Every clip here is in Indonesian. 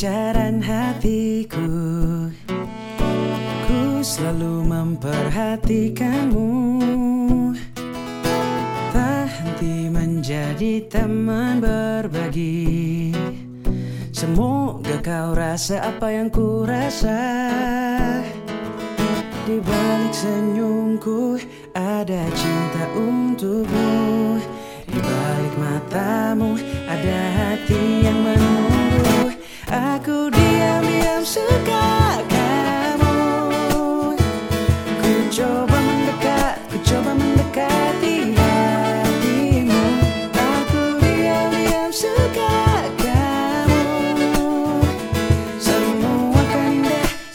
incaran hatiku Ku selalu memperhatikanmu. Tak henti menjadi teman berbagi. Semoga kau rasa apa yang ku rasa. Di balik senyumku ada cinta untukmu. Di balik matamu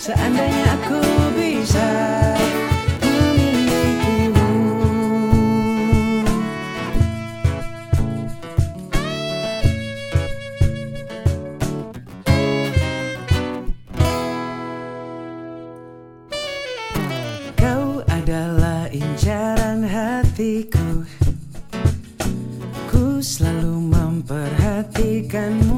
seandainya aku bisa memilikimu. Kau adalah incaran hatiku. Ku selalu memperhatikanmu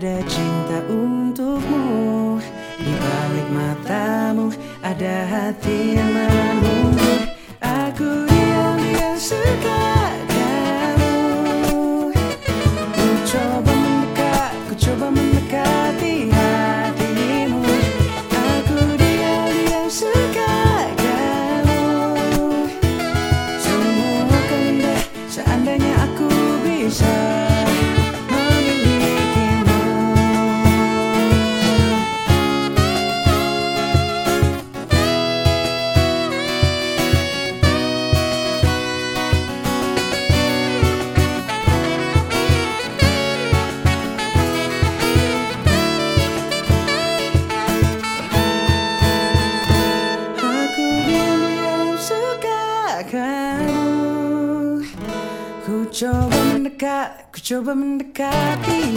ada cinta untukmu. Di balik matamu ada hati yang menunggu. Aku diam-diam suka kamu Ku coba Ku coba mendekat, ku coba mendekati